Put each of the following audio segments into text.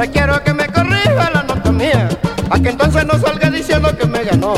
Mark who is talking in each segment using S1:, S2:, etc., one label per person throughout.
S1: Ahora quiero que me corrija la nota mía, para que entonces no salga diciendo que me ganó.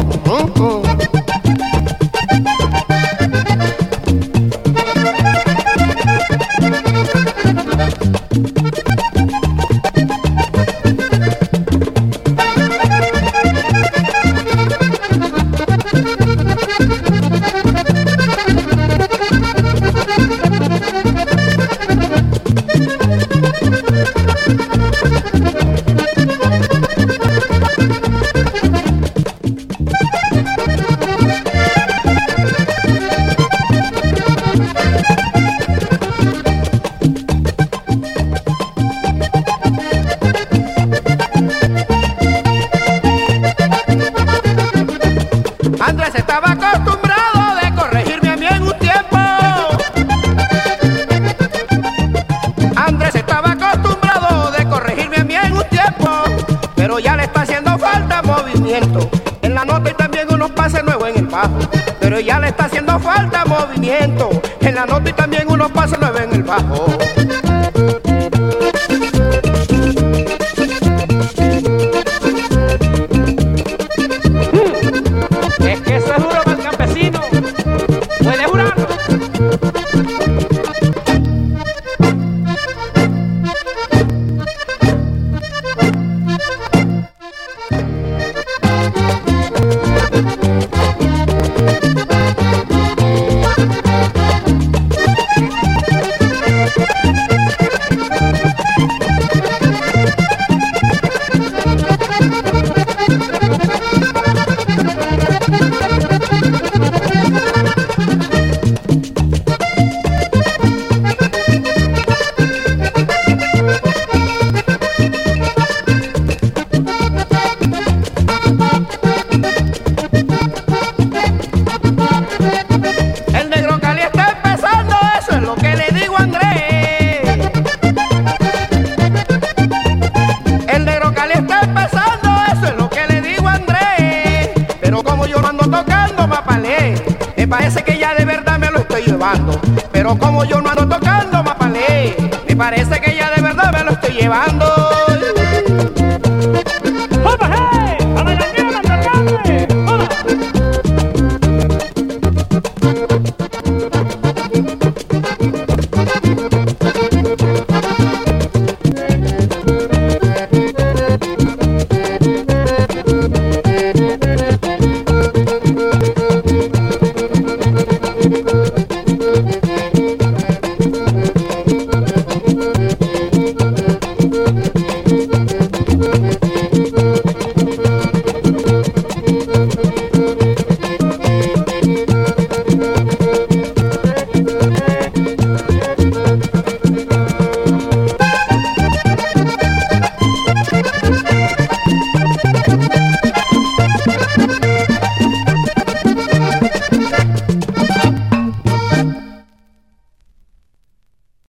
S1: En la nota y también unos pases nuevos en el bajo, pero ya le está haciendo falta movimiento. En la nota y también unos pases nuevos en el bajo. Llevando. Pero como yo no ando tocando mapalé, me parece que ya de verdad me lo estoy llevando.